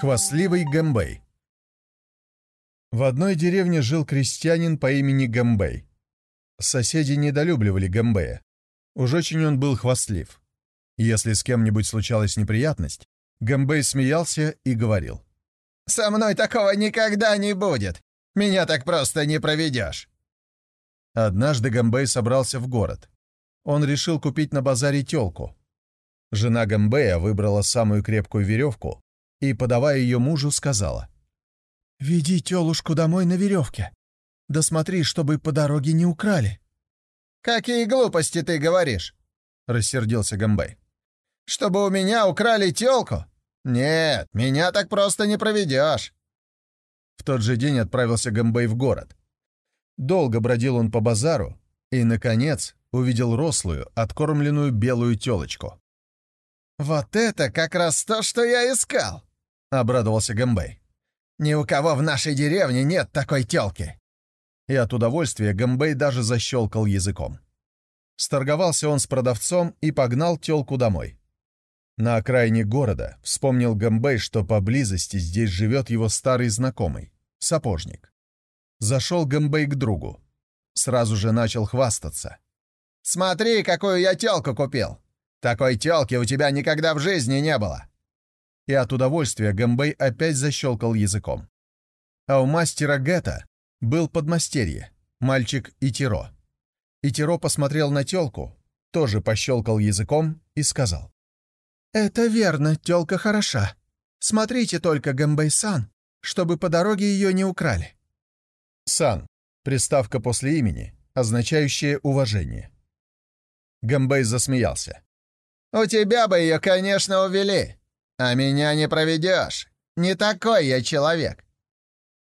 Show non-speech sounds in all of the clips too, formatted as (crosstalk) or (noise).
Хвастливый Гэмбэй В одной деревне жил крестьянин по имени Гэмбэй. Соседи недолюбливали Гэмбэя. Уж очень он был хвастлив. Если с кем-нибудь случалась неприятность, Гэмбэй смеялся и говорил. «Со мной такого никогда не будет! Меня так просто не проведешь!» Однажды Гэмбэй собрался в город. Он решил купить на базаре телку. Жена Гэмбэя выбрала самую крепкую веревку, и, подавая ее мужу, сказала. «Веди телушку домой на веревке. Да смотри, чтобы по дороге не украли». «Какие глупости ты говоришь?» — рассердился Гамбай. «Чтобы у меня украли телку? Нет, меня так просто не проведешь». В тот же день отправился Гамбай в город. Долго бродил он по базару и, наконец, увидел рослую, откормленную белую телочку. «Вот это как раз то, что я искал!» — обрадовался Гэмбэй. «Ни у кого в нашей деревне нет такой тёлки!» И от удовольствия Гэмбэй даже защелкал языком. Сторговался он с продавцом и погнал тёлку домой. На окраине города вспомнил Гэмбэй, что поблизости здесь живет его старый знакомый, сапожник. Зашел Гэмбэй к другу. Сразу же начал хвастаться. «Смотри, какую я тёлку купил! Такой тёлки у тебя никогда в жизни не было! и от удовольствия Гэмбэй опять защелкал языком. А у мастера Гетта был подмастерье, мальчик Итиро. Итиро посмотрел на тёлку, тоже пощелкал языком и сказал. «Это верно, тёлка хороша. Смотрите только, Гэмбэй-сан, чтобы по дороге её не украли». «Сан» — приставка после имени, означающая уважение. Гэмбэй засмеялся. «У тебя бы её, конечно, увели. «А меня не проведешь! Не такой я человек!»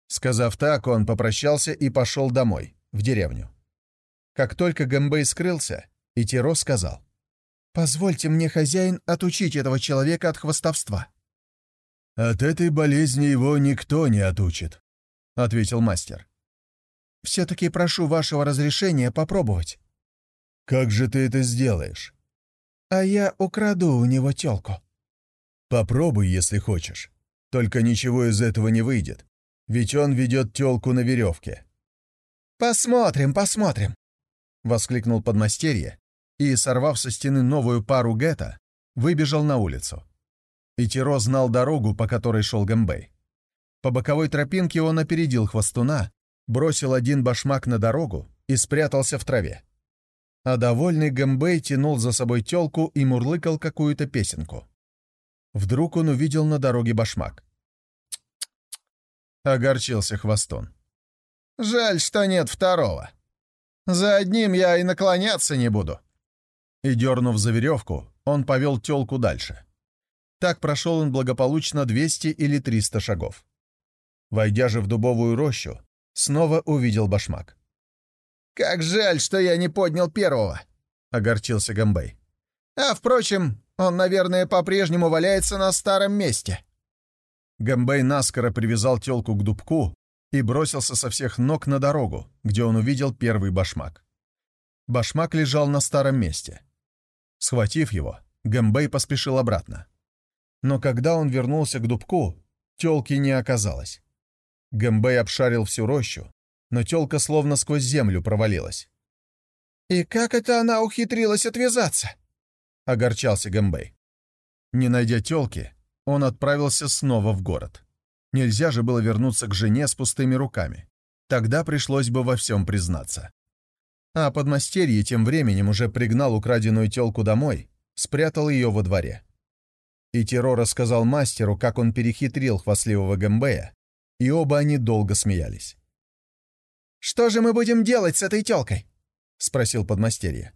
Сказав так, он попрощался и пошел домой, в деревню. Как только Гэмбэй скрылся, Итиро сказал, «Позвольте мне, хозяин, отучить этого человека от хвостовства». «От этой болезни его никто не отучит», — ответил мастер. «Все-таки прошу вашего разрешения попробовать». «Как же ты это сделаешь?» «А я украду у него телку». Попробуй, если хочешь. Только ничего из этого не выйдет. Ведь он ведет тёлку на веревке. «Посмотрим, посмотрим!» — воскликнул подмастерье и, сорвав со стены новую пару гетто, выбежал на улицу. Итиро знал дорогу, по которой шел Гэмбэй. По боковой тропинке он опередил хвостуна, бросил один башмак на дорогу и спрятался в траве. А довольный Гэмбэй тянул за собой тёлку и мурлыкал какую-то песенку. Вдруг он увидел на дороге башмак. (tsk) Огорчился хвостон. «Жаль, что нет второго. За одним я и наклоняться не буду». И, дернув за веревку, он повел телку дальше. Так прошел он благополучно 200 или 300 шагов. Войдя же в дубовую рощу, снова увидел башмак. «Как жаль, что я не поднял первого!» — огорчился Гамбей. «А, впрочем, он, наверное, по-прежнему валяется на старом месте». Гамбей наскоро привязал телку к дубку и бросился со всех ног на дорогу, где он увидел первый башмак. Башмак лежал на старом месте. Схватив его, Гамбей поспешил обратно. Но когда он вернулся к дубку, телки не оказалось. Гамбей обшарил всю рощу, но телка словно сквозь землю провалилась. «И как это она ухитрилась отвязаться?» — огорчался Гэмбэй. Не найдя тёлки, он отправился снова в город. Нельзя же было вернуться к жене с пустыми руками. Тогда пришлось бы во всем признаться. А подмастерье тем временем уже пригнал украденную тёлку домой, спрятал ее во дворе. И Теро рассказал мастеру, как он перехитрил хвастливого Гэмбэя, и оба они долго смеялись. «Что же мы будем делать с этой тёлкой?» — спросил подмастерье.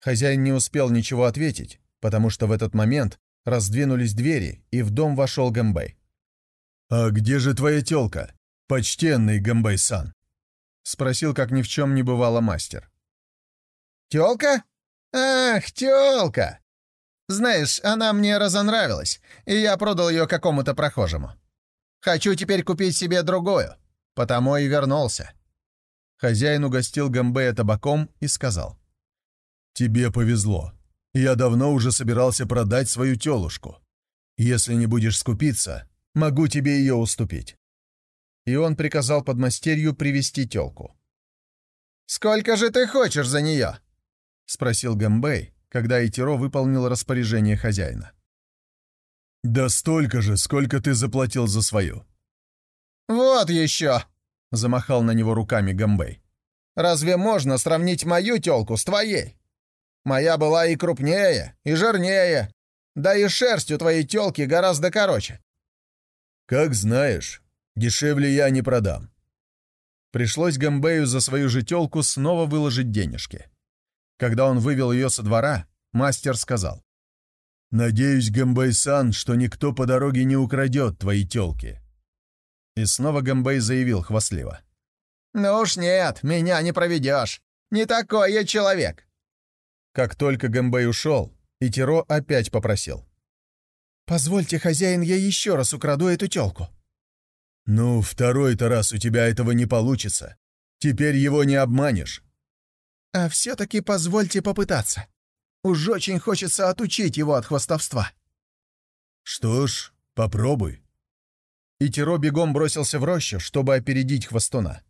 Хозяин не успел ничего ответить, потому что в этот момент раздвинулись двери, и в дом вошел Гэмбэй. «А где же твоя тёлка, почтенный Гэмбэй-сан?» — спросил, как ни в чем не бывало мастер. «Тёлка? Ах, тёлка! Знаешь, она мне разонравилась, и я продал ее какому-то прохожему. Хочу теперь купить себе другую, потому и вернулся». Хозяин угостил Гамбея табаком и сказал. «Тебе повезло. Я давно уже собирался продать свою телушку. Если не будешь скупиться, могу тебе ее уступить». И он приказал подмастерью привести телку. «Сколько же ты хочешь за нее?» — спросил Гамбей, когда Итиро выполнил распоряжение хозяина. «Да столько же, сколько ты заплатил за свою». «Вот еще!» — замахал на него руками Гамбей. «Разве можно сравнить мою телку с твоей? Моя была и крупнее, и жирнее, да и шерсть у твоей телки гораздо короче». «Как знаешь, дешевле я не продам». Пришлось Гамбею за свою же телку снова выложить денежки. Когда он вывел ее со двора, мастер сказал. «Надеюсь, Гамбей-сан, что никто по дороге не украдет твои телки». И снова Гамбей заявил хвастливо. «Ну уж нет, меня не проведешь. Не такой я человек». Как только Гамбей ушел, Итиро опять попросил. «Позвольте, хозяин, я еще раз украду эту телку». «Ну, второй-то раз у тебя этого не получится. Теперь его не обманешь. А все-таки позвольте попытаться. Уж очень хочется отучить его от хвостовства. Что ж, попробуй. И Тиро бегом бросился в рощу, чтобы опередить хвостуна.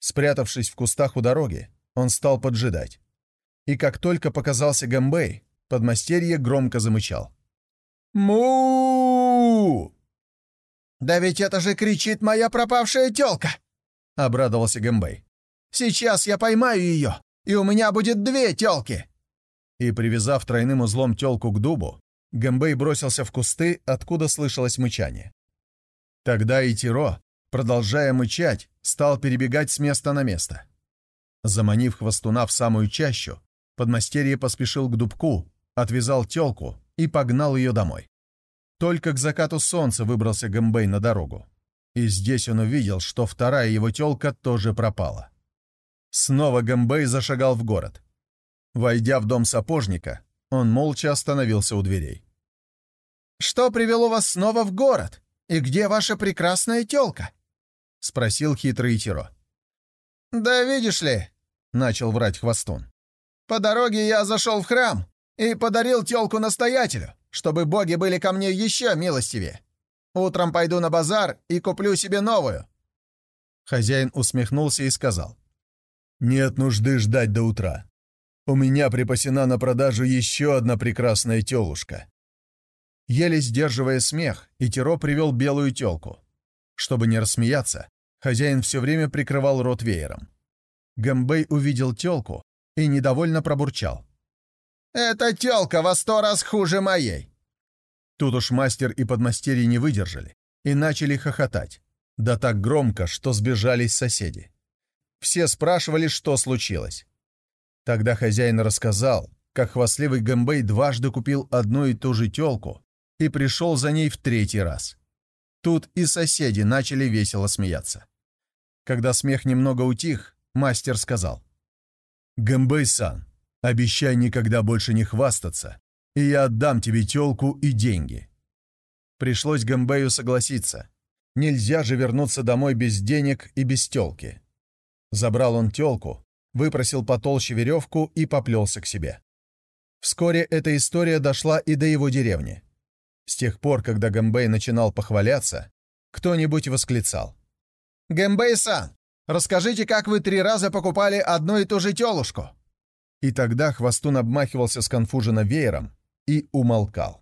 Спрятавшись в кустах у дороги, он стал поджидать. И как только показался Гамбей, подмастерье громко замычал. му «Да ведь это же кричит моя пропавшая тёлка!» — обрадовался Гамбей. «Сейчас я поймаю ее и у меня будет две тёлки!» И, привязав тройным узлом тёлку к дубу, Гэмбэй бросился в кусты, откуда слышалось мычание. Тогда и Тиро, продолжая мычать, стал перебегать с места на место. Заманив хвостуна в самую чащу, подмастерье поспешил к дубку, отвязал тёлку и погнал ее домой. Только к закату солнца выбрался Гэмбэй на дорогу. И здесь он увидел, что вторая его тёлка тоже пропала. Снова Гэмбэй зашагал в город. Войдя в дом сапожника, он молча остановился у дверей. «Что привело вас снова в город? И где ваша прекрасная тёлка?» — спросил хитрый Тиро. «Да видишь ли», — начал врать Хвостун, — «по дороге я зашел в храм и подарил тёлку настоятелю, чтобы боги были ко мне еще милостивее. Утром пойду на базар и куплю себе новую». Хозяин усмехнулся и сказал. Нет нужды ждать до утра. У меня припасена на продажу еще одна прекрасная телушка. Еле сдерживая смех, Итеро привел белую телку. Чтобы не рассмеяться, хозяин все время прикрывал рот веером. Гамбей увидел телку и недовольно пробурчал. «Эта телка во сто раз хуже моей!» Тут уж мастер и подмастерье не выдержали и начали хохотать. Да так громко, что сбежались соседи. Все спрашивали, что случилось. Тогда хозяин рассказал, как хвастливый Гэмбэй дважды купил одну и ту же телку и пришел за ней в третий раз. Тут и соседи начали весело смеяться. Когда смех немного утих, мастер сказал. «Гэмбэй-сан, обещай никогда больше не хвастаться, и я отдам тебе телку и деньги». Пришлось Гэмбэю согласиться. Нельзя же вернуться домой без денег и без телки. Забрал он телку, выпросил потолще веревку и поплелся к себе. Вскоре эта история дошла и до его деревни. С тех пор, когда Гэмбэй начинал похваляться, кто-нибудь восклицал. «Гэмбэй-сан, расскажите, как вы три раза покупали одну и ту же телушку?» И тогда Хвостун обмахивался сконфуженно веером и умолкал.